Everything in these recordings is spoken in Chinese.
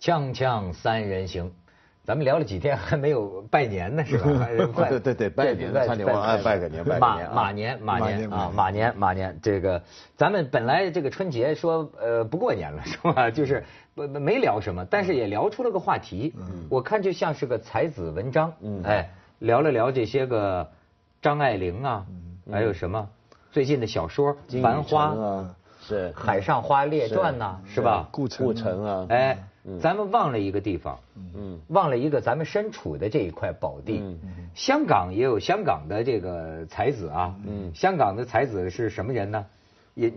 锵锵三人行，咱们聊了几天 还没有拜年呢，是吧？对对对，拜年，差点忘了拜个年，拜个年。马马年马年啊，马年马年，这个咱们本来这个春节说呃不过年了 是吧？就是不没聊什么，但是也聊出了个话题。嗯，我看就像是个才子文章。嗯，哎，聊了聊这些个张爱玲啊，还有什么最近的小说《繁花》啊，是《海上花列传》呐，是吧？顾顾城啊，哎。咱们忘了一个地方，嗯，忘了一个咱们身处的这一块宝地。香港也有香港的这个才子啊，嗯，香港的才子是什么人呢？也，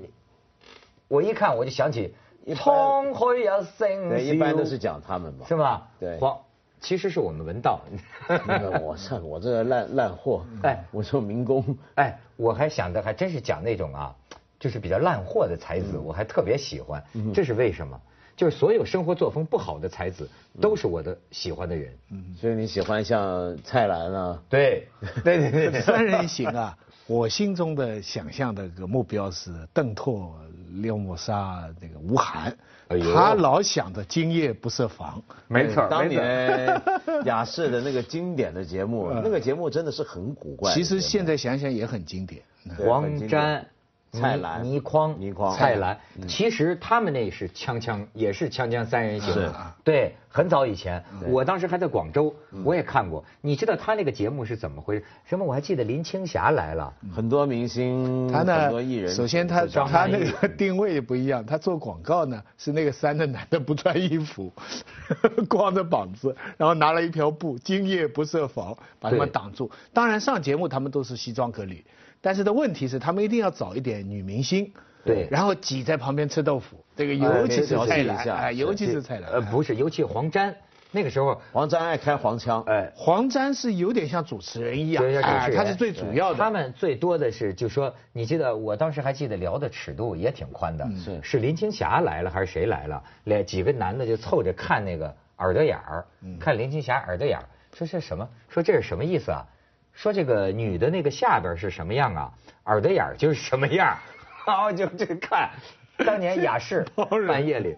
我一看我就想起沧海一声对，一般都是讲他们吧，是吧？对，黄其实是我们文道。我这我这烂烂货，哎，我说民工，哎，我还想着还真是讲那种啊，就是比较烂货的才子，我还特别喜欢，这是为什么？就是所有生活作风不好的才子都是我的喜欢的人，嗯，所以你喜欢像蔡澜啊？对，对对对，三人行啊，我心中的想象的个目标是邓拓、廖沫沙、那个吴晗，他老想着今夜不设防，没错，当年 雅视的那个经典的节目，那个节目真的是很古怪。其实现在想想也很经典，黄沾。蔡澜、倪匡、倪匡、蔡澜，其实他们那是锵锵，也是锵锵三人行。对，很早以前，我当时还在广州，我也看过。你知道他那个节目是怎么回事？什么？我还记得林青霞来了，很多明星，他呢，很多艺人。首先他他那个定位不一样，他做广告呢是那个三个男的不穿衣服，光着膀子，然后拿了一条布，今夜不设防，把他们挡住。当然上节目他们都是西装革履。但是的问题是，他们一定要找一点女明星，对，然后挤在旁边吃豆腐。这个尤其是蔡澜，哎，尤其是蔡澜，呃，不是，尤其黄沾，那个时候黄沾爱开黄腔，哎，黄沾是有点像主持人一样，哎，他是最主要的。他们最多的是，就说，你记得我当时还记得聊的尺度也挺宽的，是是林青霞来了还是谁来了？两几个男的就凑着看那个耳朵眼儿，看林青霞耳朵眼儿，说这什么？说这是什么意思啊？说这个女的那个下边是什么样啊？耳朵眼就是什么样，然后就这看。当年雅士半夜里，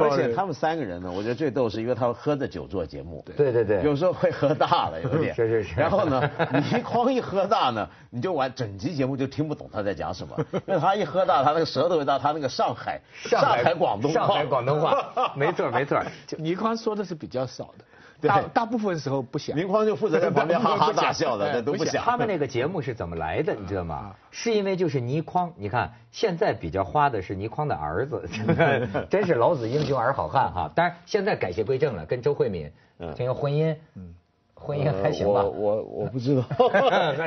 而且他们三个人呢，我觉得最逗是因为他们喝着酒做节目。对对对。有时候会喝大了，有点。是是是。然后呢，倪匡一喝大呢，你就完整集节目就听不懂他在讲什么，因为他一喝大，他那个舌头一大，他那个上海上海广东话上海广东话，没错没错。倪匡说的是比较少的。大大部分时候不想，明匡就负责在旁边 哈哈大笑的，都不想。他们那个节目是怎么来的，你知道吗？是因为就是倪匡，你看现在比较花的是倪匡的儿子，真是老子英雄儿好汉哈。当然现在改邪归正了，跟周慧敏这个婚姻，婚姻还行吧？我我我不知道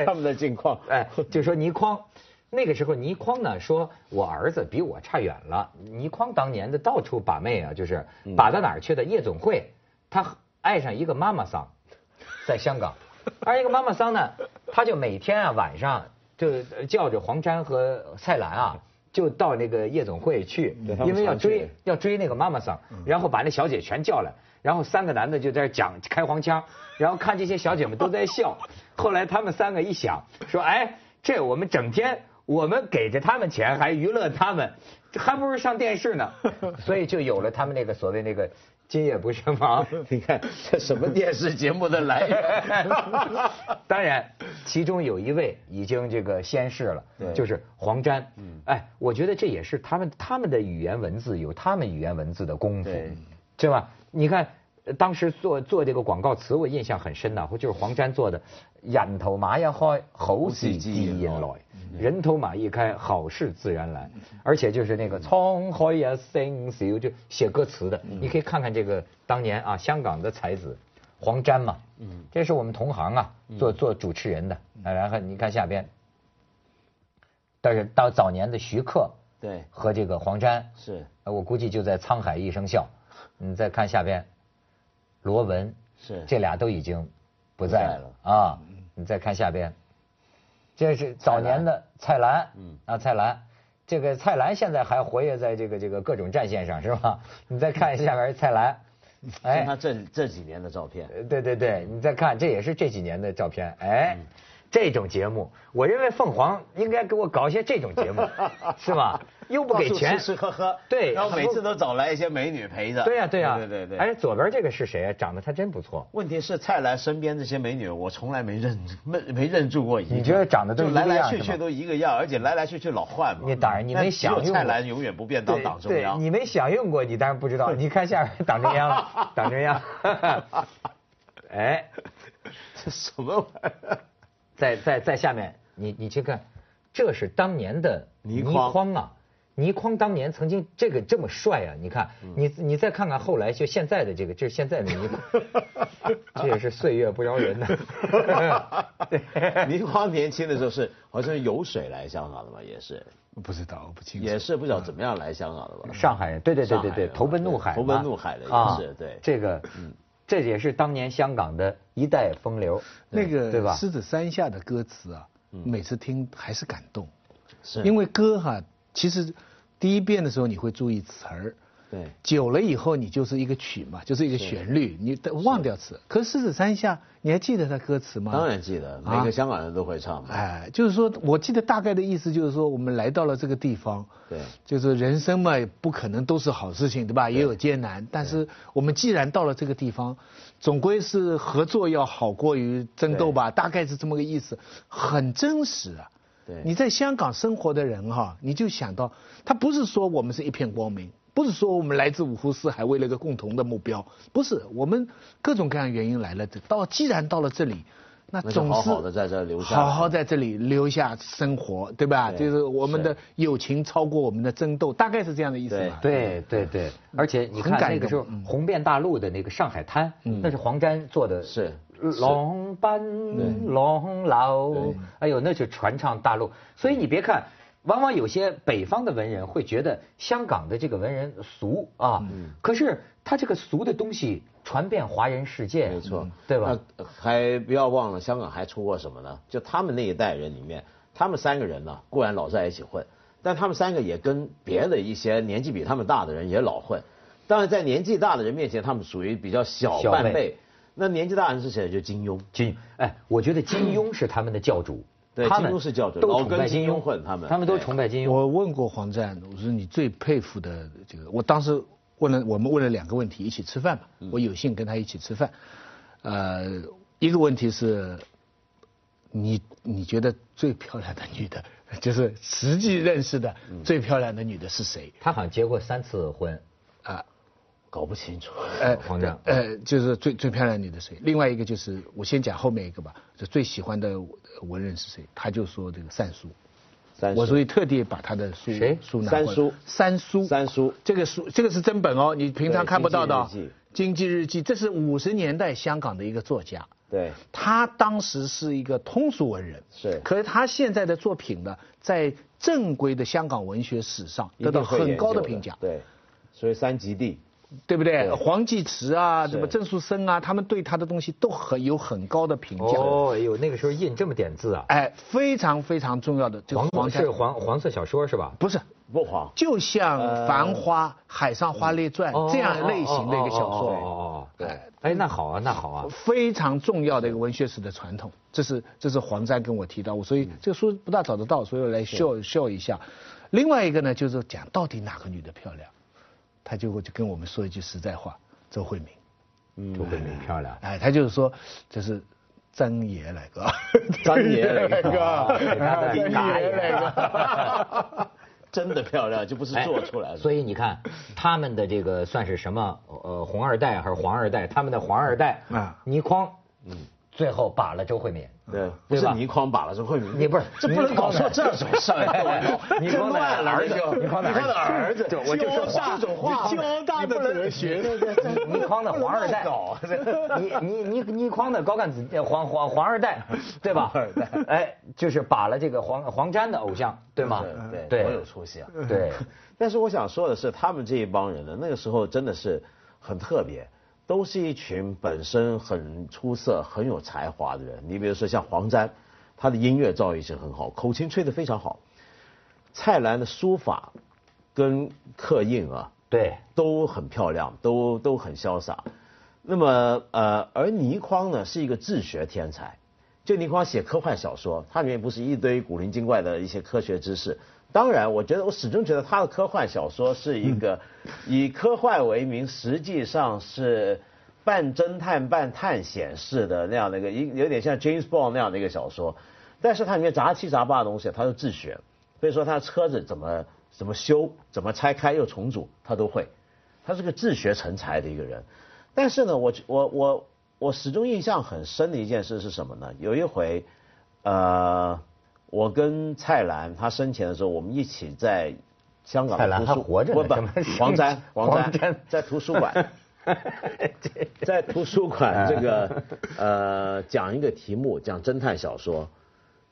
他们的近况。哎，就说倪匡，那个时候倪匡呢说，我儿子比我差远了。倪匡当年的到处把妹啊，就是把到哪儿去的夜总会，他。爱上一个妈妈桑，在香港，而一个妈妈桑呢，他就每天啊晚上就叫着黄沾和蔡澜啊，就到那个夜总会去，因为要追要追那个妈妈桑，然后把那小姐全叫来，然后三个男的就在讲开黄腔，然后看这些小姐们都在笑，后来他们三个一想说，哎，这我们整天我们给着他们钱还娱乐他们，还不如上电视呢，所以就有了他们那个所谓那个。今夜不设防，你看这什么电视节目的来源？当然，其中有一位已经这个先逝了，就是黄沾。哎，我觉得这也是他们他们的语言文字有他们语言文字的功夫，对吧？你看。当时做做这个广告词，我印象很深呐，就是黄沾做的“人头马一开，好事自然来；人头马一开，好事自然来。”而且就是那个“沧海一声笑”，就写歌词的。你可以看看这个当年啊，香港的才子黄沾嘛，嗯，这是我们同行啊，做做主持人的。然后你看下边，但是到早年的徐克，对，和这个黄沾是，我估计就在《沧海一声笑》。你再看下边。罗文是。这俩都已经不在了。啊！你再看下边，这是早年的蔡澜，嗯。啊蔡澜，这个蔡澜现在还活跃在这个这个各种战线上是吧？你再看下边蔡澜，哎，他这这几年的照片，对对对，你再看这也是这几年的照片，哎，这种节目，我认为凤凰应该给我搞一些这种节目，是吧？又不给钱，吃吃喝喝，对，然后每次都找来一些美女陪着。对呀对呀，对对对。哎，左边这个是谁啊？长得他真不错。问题是蔡澜身边这些美女，我从来没认没没认住过一个。你觉得长得都来来去去都一个样，而且来来去去老换嘛。你当然你没享用。蔡澜永远不变当党中央。你没享用过，你当然不知道。你看下边党中央了，党中央。哎，这什么玩意儿？在在在下面，你你去看，这是当年的倪匡啊。倪匡当年曾经这个这么帅啊！你看，你你再看看后来就现在的这个，这是现在的倪匡，这也是岁月不饶人呐。倪匡年轻的时候是好像游水来香港的嘛，也是不知道，我不清楚。也是不知道怎么样来香港的吧？上海人，对对对对对，投奔怒海，投奔怒海的也是对。这个，嗯，这也是当年香港的一代风流，那个对吧？狮子山下的歌词啊，每次听还是感动，是因为歌哈，其实。第一遍的时候你会注意词儿，对，久了以后你就是一个曲嘛，就是一个旋律，你忘掉词。可是狮子山下，你还记得它歌词吗？当然记得，每个香港人都会唱。哎，就是说我记得大概的意思就是说，我们来到了这个地方，对，就是人生嘛，不可能都是好事情，对吧？也有艰难，但是我们既然到了这个地方，总归是合作要好过于争斗吧，大概是这么个意思，很真实啊。你在香港生活的人哈，你就想到，他不是说我们是一片光明，不是说我们来自五湖四海为了一个共同的目标，不是，我们各种各样原因来了，到既然到了这里，那总是好好的在这留下，好好在这里留下生活，对吧？就是我们的友情超过我们的争斗，大概是这样的意思吧？对对对，而且你看那个时候红遍大陆的那个上海滩，那是黄沾做的，是。龙班龙老，哎呦，那就传唱大陆。所以你别看，往往有些北方的文人会觉得香港的这个文人俗啊，可是他这个俗的东西传遍华人世界，没错，对吧？还不要忘了，香港还出过什么呢？就他们那一代人里面，他们三个人呢，固然老在一起混，但他们三个也跟别的一些年纪比他们大的人也老混。当然，在年纪大的人面前，他们属于比较小半辈。那年纪大人是谁？就金庸。金，哎，我觉得金庸是他们的教主。对，金庸是教主，都崇拜金庸混他们。他们都崇拜金庸。我问过黄湛，我说你最佩服的这个，我当时问了，我们问了两个问题，一起吃饭嘛。我有幸跟他一起吃饭。呃，一个问题是，你你觉得最漂亮的女的，就是实际认识的最漂亮的女的是谁？他好像结过三次婚。啊。搞不清楚，哎，黄章，呃，就是最最漂亮女的谁？另外一个就是我先讲后面一个吧，就最喜欢的文人是谁？他就说这个三叔，我所以特地把他的书书拿三叔，三叔，三叔，这个书这个是真本哦，你平常看不到的《经济日记》，这是五十年代香港的一个作家，对，他当时是一个通俗文人，是，可是他现在的作品呢，在正规的香港文学史上得到很高的评价，对，所以三极地。对不对？黄继慈啊，什么郑树森啊，他们对他的东西都很有很高的评价。哦，哎呦，那个时候印这么点字啊！哎，非常非常重要的。黄黄是黄黄色小说是吧？不是，不黄。就像《繁花》《海上花列传》这样类型的一个小说。哦哦。对。哎，那好啊，那好啊。非常重要的一个文学史的传统，这是这是黄沾跟我提到，我所以这个书不大找得到，所以我来秀秀一下。另外一个呢，就是讲到底哪个女的漂亮。他就会就跟我们说一句实在话，周慧敏，嗯，周慧敏漂亮，哎，他就是说，就是 张爷来个，张爷来个，张爷来个，真的漂亮，就不是做出来的。所以你看，他们的这个算是什么？呃，红二代还是黄二代？他们的黄二代啊，倪匡，嗯。最后把了周慧敏，对，不是倪匡把了周慧敏，你不是，这不能搞错这种事儿。倪匡的儿子，倪匡的儿子，我就说这种话，交大的哲学，倪匡的黄二代，倪倪倪倪匡的高干子，黄黄黄二代，对吧？哎，就是把了这个黄黄沾的偶像，对吗？对对，多有出息啊！对，但是我想说的是，他们这一帮人呢，那个时候真的是很特别。都是一群本身很出色、很有才华的人。你比如说像黄沾，他的音乐造诣是很好，口琴吹得非常好。蔡澜的书法跟刻印啊，对，都很漂亮，都都很潇洒。那么呃，而倪匡呢是一个治学天才，就倪匡写科幻小说，它里面不是一堆古灵精怪的一些科学知识。当然，我觉得我始终觉得他的科幻小说是一个以科幻为名，实际上是半侦探半探险式的那样的一个，一有点像 James Bond 那样的一个小说。但是它里面杂七杂八的东西，他都自学。所以说他车子怎么怎么修，怎么拆开又重组，他都会。他是个自学成才的一个人。但是呢，我我我我始终印象很深的一件事是什么呢？有一回，呃。我跟蔡澜，他生前的时候，我们一起在香港的图书馆，不不，黄沾，黄沾 在图书馆，在图书馆这个 呃讲一个题目，讲侦探小说，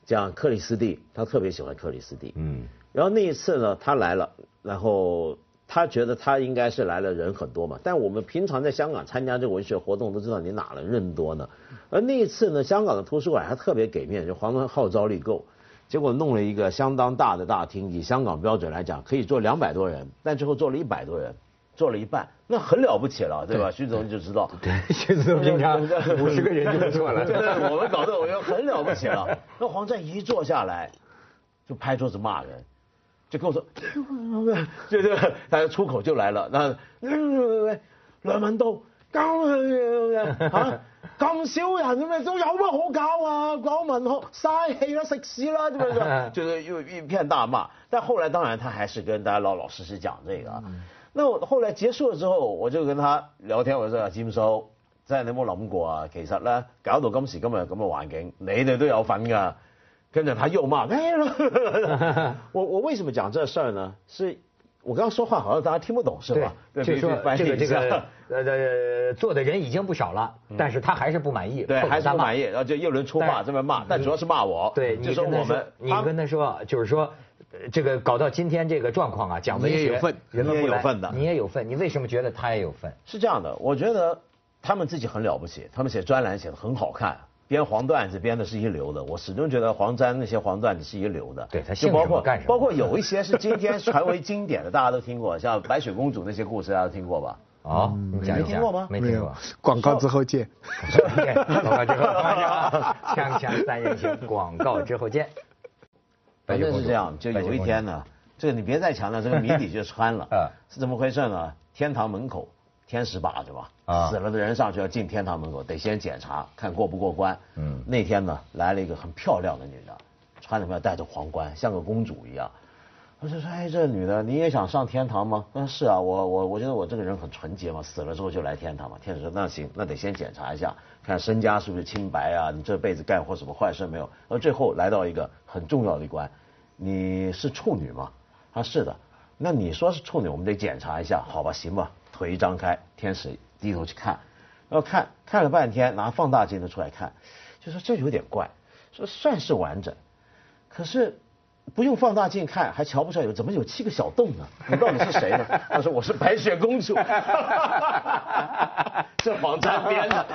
讲克里斯蒂，他特别喜欢克里斯蒂，嗯，然后那一次呢，他来了，然后他觉得他应该是来了人很多嘛，但我们平常在香港参加这个文学活动都知道你哪能人多呢，而那一次呢，香港的图书馆还特别给面，就黄文号召力够。结果弄了一个相当大的大厅，以香港标准来讲，可以坐两百多人，但最后坐了一百多人，坐了一半，那很了不起了，对吧？徐总就知道，对，徐总平常 五十个人就坐了，我们搞得我觉得很了不起了。那黄湛一坐下来，就拍桌子骂人，就跟我说，就这个，他出口就来了，那梁文道，搞啊！咁少人咁咪都有乜好搞啊？搞文學嘥氣啦，食屎啦，对不 对？就是又一片大骂。但后来当然他还是跟大家老老实实讲这个。那我后来结束了之后，我就跟他聊天，我说詹叔，真係你冇谂过啊？其实咧，搞到今时今日咁嘅环境，你哋都有份㗎。跟着他又骂，我我为什么讲这事儿呢？是。我刚刚说话好像大家听不懂是吧？对，就说这个这个呃呃，做的人已经不少了，但是他还是不满意，对，还是不满意，然后就一轮出骂，这么骂，但主要是骂我。对，你说我们，你跟他说，就是说，这个搞到今天这个状况啊，讲文学，你也有份，人们有份的，你也有份，你为什么觉得他也有份？是这样的，我觉得他们自己很了不起，他们写专栏写的很好看。编黄段子编的是一流的，我始终觉得黄沾那些黄段子是一流的。对他就包括干什么？包括有一些是今天传为经典的，大家都听过，像白雪公主那些故事，大家都听过吧？哦，你没听过吗？没听过。广告之后见。广告之后见。锵锵三人行，广告之后见。反正是这样，就有一天呢，这个你别再强调，这个谜底就穿了。是怎么回事呢？天堂门口。天使把着吧，啊死了的人上去要进天堂门口，得先检查看过不过关。嗯，那天呢来了一个很漂亮的女的，穿着么戴着皇冠，像个公主一样。我就说，哎，这女的你也想上天堂吗？他说是啊，我我我觉得我这个人很纯洁嘛，死了之后就来天堂嘛。天使说那行，那得先检查一下，看身家是不是清白啊，你这辈子干过什么坏事没有？而最后来到一个很重要的一关，你是处女吗？他说是的。那你说是处女，我们得检查一下，好吧，行吧。腿一张开，天使低头去看，然后看看了半天，拿放大镜的出来看，就说这有点怪，说算是完整，可是。不用放大镜看，还瞧不出来有怎么有七个小洞呢？你到底是谁呢？他说我是白雪公主，这黄沾编的，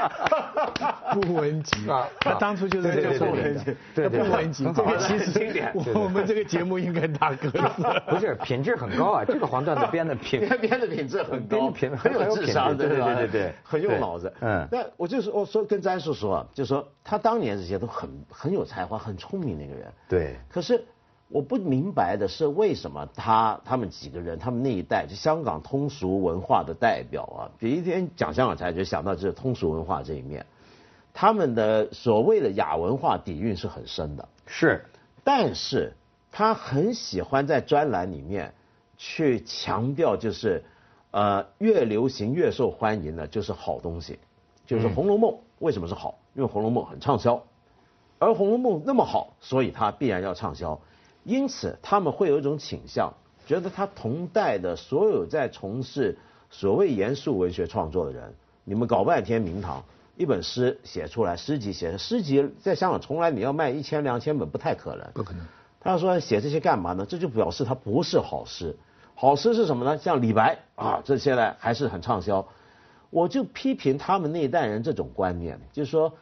不文集啊。他当初就是这个不文集，对不文集，这个其实经典。我们这个节目应该打格子。不是品质很高啊，这个黄段子编的品编的品质很高，品很有智商，对对对对，很有脑子。嗯，那我就是我说跟詹叔说，就说他当年这些都很很有才华，很聪明那个人。对，可是。我不明白的是，为什么他他们几个人，他们那一代就香港通俗文化的代表啊，第一天讲香港才就想到这通俗文化这一面，他们的所谓的亚文化底蕴是很深的，是，但是他很喜欢在专栏里面去强调，就是呃越流行越受欢迎的，就是好东西，就是《红楼梦》为什么是好？因为《红楼梦》很畅销，而《红楼梦》那么好，所以它必然要畅销。因此，他们会有一种倾向，觉得他同代的所有在从事所谓严肃文学创作的人，你们搞半天名堂，一本诗写出来，诗集写诗集，在香港从来你要卖一千两千本不太可能，不可能。他说写这些干嘛呢？这就表示他不是好诗。好诗是什么呢？像李白啊，这些呢还是很畅销。我就批评他们那一代人这种观念，就是说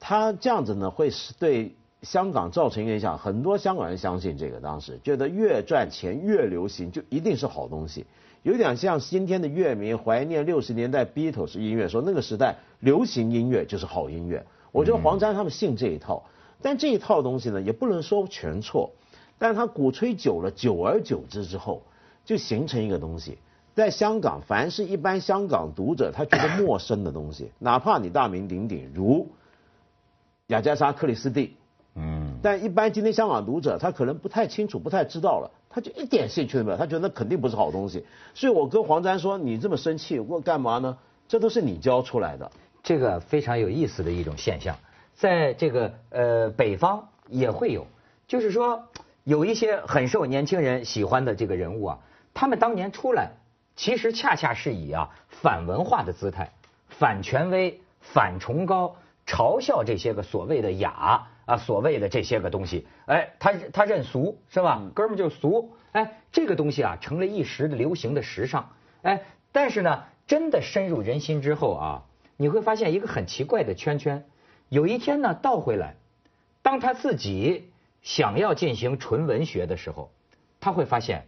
他这样子呢会是对。香港造成影响，很多香港人相信这个，当时觉得越赚钱越流行就一定是好东西，有点像今天的乐迷怀念六十年代 Beatles 音乐，说那个时代流行音乐就是好音乐。我觉得黄沾他们信这一套，但这一套东西呢，也不能说全错，但是他鼓吹久了，久而久之之后，就形成一个东西，在香港，凡是一般香港读者他觉得陌生的东西，哪怕你大名鼎鼎如雅加莎·克里斯蒂，嗯，但一般今天香港读者他可能不太清楚、不太知道了，他就一点兴趣都没有，他觉得那肯定不是好东西。所以我跟黄沾说：“你这么生气，我干嘛呢？这都是你教出来的。”这个非常有意思的一种现象，在这个呃北方也会有，就是说有一些很受年轻人喜欢的这个人物啊，他们当年出来，其实恰恰是以啊反文化的姿态、反权威、反崇高，嘲笑这些个所谓的雅啊，所谓的这些个东西，哎，他他认俗是吧？哥们就俗，哎，这个东西啊成了一时的流行的时尚，哎，但是呢，真的深入人心之后啊。你会发现一个很奇怪的圈圈，有一天呢倒回来，当他自己想要进行纯文学的时候，他会发现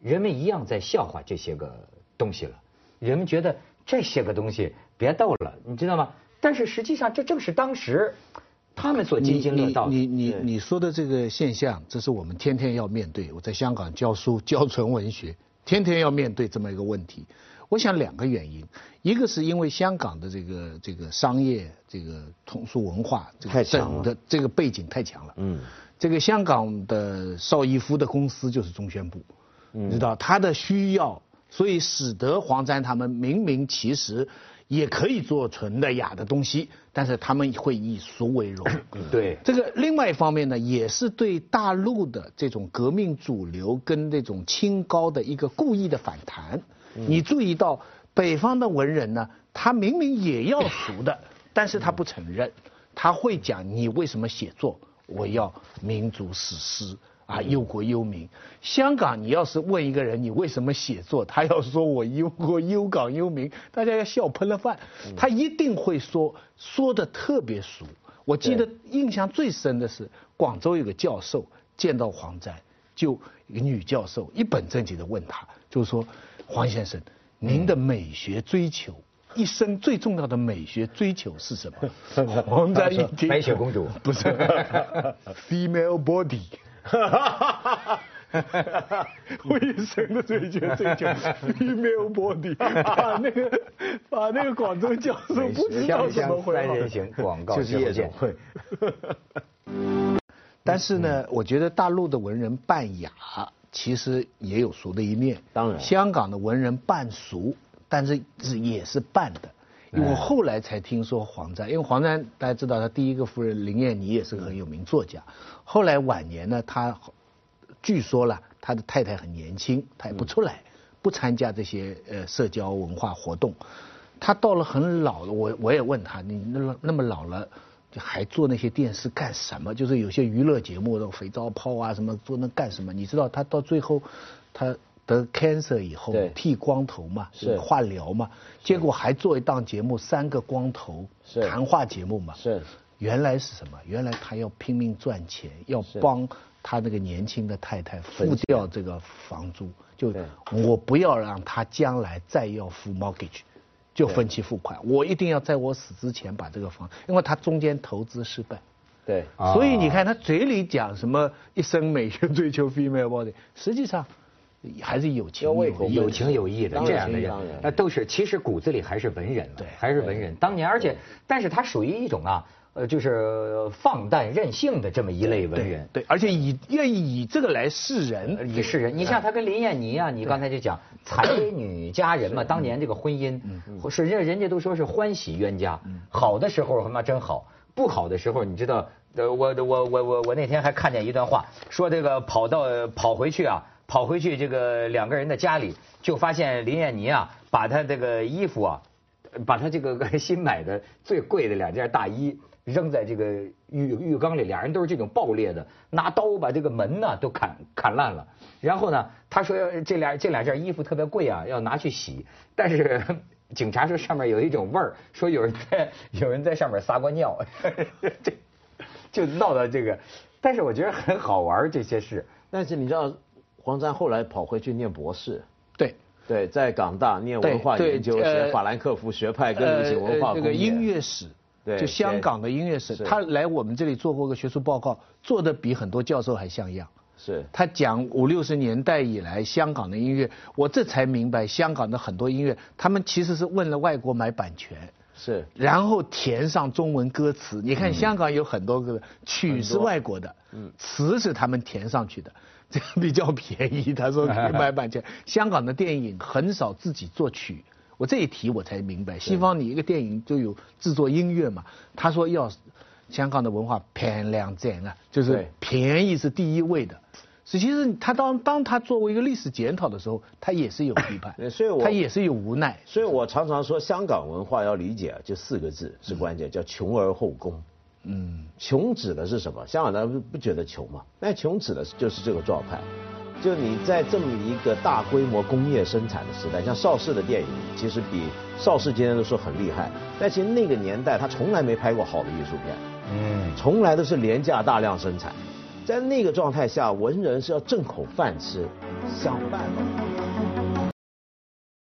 人们一样在笑话这些个东西了。人们觉得这些个东西别逗了，你知道吗？但是实际上这正是当时他们所津津乐道。你你你你说的这个现象，这是我们天天要面对。我在香港教书教纯文学，天天要面对这么一个问题。我想两个原因，一个是因为香港的这个这个商业这个通俗文化这个整的这个背景太强了。嗯，这个香港的邵逸夫的公司就是中宣部，你知道他的需要，所以使得黄沾他们明明其实也可以做纯的雅的东西，但是他们会以俗为荣。对，这个另外一方面呢，也是对大陆的这种革命主流跟那种清高的一个故意的反弹。你注意到北方的文人呢，他明明也要俗的，但是他不承认，他会讲你为什么写作？我要民族史诗啊，忧国忧民。香港，你要是问一个人你为什么写作，他要说我忧国忧港忧民，大家要笑喷了饭。他一定会说说的特别俗。我记得印象最深的是广州有个教授见到黄沾，就一个女教授一本正经的问他，就是说。黄先生，您的美学追求，一生最重要的美学追求是什么？黄沾一听，白雪公主 不是，female body，我一生的追求追求 female body，把那个 把那个广州教授不知道怎么回三人行广告就是夜总会。但是呢，我觉得大陆的文人扮雅。其实也有俗的一面，当然，香港的文人扮俗，但是是也是扮的。我后来才听说黄沾，因为黄沾大家知道，他第一个夫人林燕妮也是个很有名作家。后来晚年呢，他据说了他的太太很年轻，他也不出来，不参加这些呃社交文化活动。他到了很老了，我我也问他，你那么那么老了。还做那些电视干什么？就是有些娱乐节目，那肥皂泡啊什么，做那干什么？你知道他到最后，他得 cancer 以后剃光头嘛，是。化疗嘛，结果还做一档节目，三个光头谈话节目嘛。是，原来是什么？原来他要拼命赚钱，要帮他那个年轻的太太付掉这个房租，就我不要让他将来再要付 mortgage。就分期付款，我一定要在我死之前把这个房，因为他中间投资失败，对，所以你看他嘴里讲什么一生美学 追求 female body，实际上还是有情有情有义的这样的人，那都是其实骨子里还是文人，对，还是文人。当年而且，但是他属于一种啊。呃，就是放诞任性的这么一类文人，对，而且以愿意以这个来示人，以示人。你像他跟林燕妮啊，你刚才就讲 才女佳人嘛，当年这个婚姻，实际上人家都说是欢喜冤家，好的时候他妈真好，不好的时候你知道，呃，我我我我我那天还看见一段话，说这个跑到跑回去啊，跑回去这个两个人的家里，就发现林燕妮啊，把他这个衣服啊，把他这个新买的最贵的两件大衣。扔在这个浴浴缸里，俩人都是这种爆裂的，拿刀把这个门呢都砍砍烂了。然后呢，他说这俩这两件衣服特别贵啊，要拿去洗。但是警察说上面有一种味儿，说有人在 有人在上面撒过尿，这就闹到这个。但是我觉得很好玩这些事。但是你知道，黄沾后来跑回去念博士，对对，在港大念文化研究，学法兰克福学派跟流行文化，那个音乐史。对就香港的音乐史，他来我们这里做过个学术报告，做的比很多教授还像样。是他讲五六十年代以来香港的音乐，我这才明白香港的很多音乐，他们其实是问了外国买版权。是然后填上中文歌词。你看香港有很多个曲是外国的，嗯词是他们填上去的，这 样比较便宜。他说 可以买版权。香港的电影很少自己作曲，我这一提我才明白，西方你一个电影就有制作音乐嘛。他说要香港的文化偏两正啊，就是便宜是第一位的。实际是他当当他作为一个历史检讨的时候，他也是有批判，所以我他也是有无奈。所以我常常说，香港文化要理解，就四个字是关键，叫穷而后功。嗯，穷指的是什么？香港人不不觉得穷嘛？那穷指的是就是这个状态，就你在这么一个大规模工业生产的时代，像邵氏的电影，其实比邵氏今天都说很厉害，但其实那个年代他从来没拍过好的艺术片，嗯，从来都是廉价大量生产，在那个状态下，文人是要挣口饭吃，想办法。